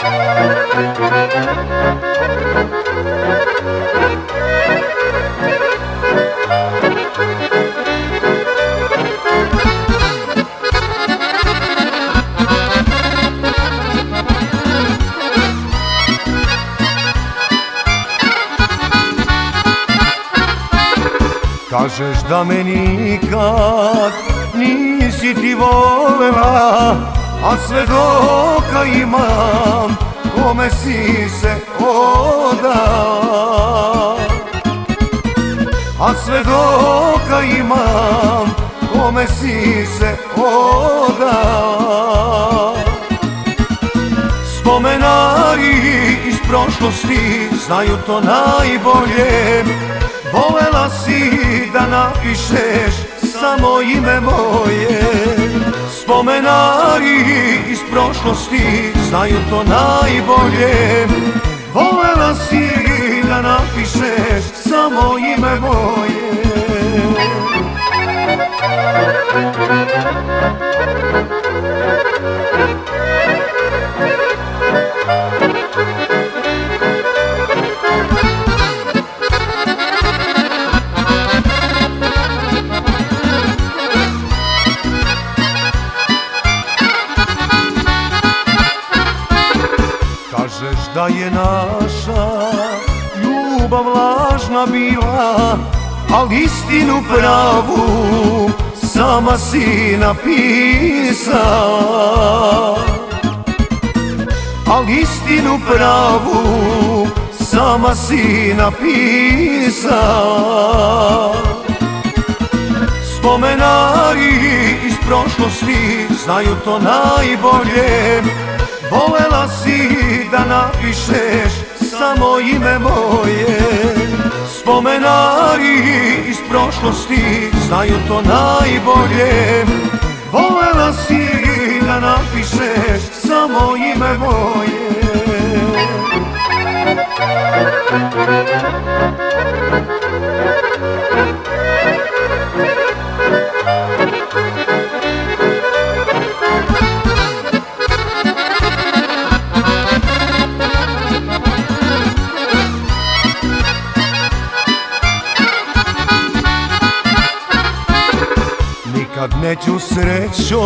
Kažeš da me nikad nisi ti volela A sve doka imam kome si se odala A sve doka imam kome si se odala Spomenari iz prošlosti znaju to najbolje. Volela si da napišeš samo ime moje Spomenari iz prošlosti znaju to najbolje. Volela si da napišeš samo ime moje da je naša ljubav lažna bila Al istinu pravu sama si napisala. Al istinu pravu sama si napisala. Spomenari iz prošlosti znaju to najbolje samo ime moje. Spomenari iz prošlosti znaju to najbolje. Volela si da napišeš samo ime moje Nikad neću srećo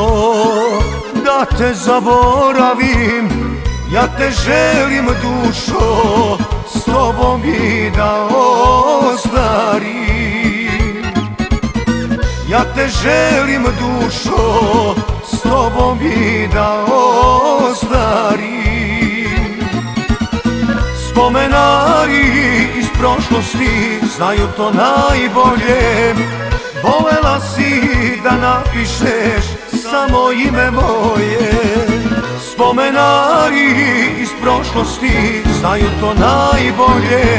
da te zaboravim. Ja te želim dušo s tobom i da ostarim. Ja te želim dušo s tobom i da ostarim. Spomenari iz prošlosti znaju to najbolje Volela si da napišeš samo ime moje. Spomenari iz prošlosti znaju to najbolje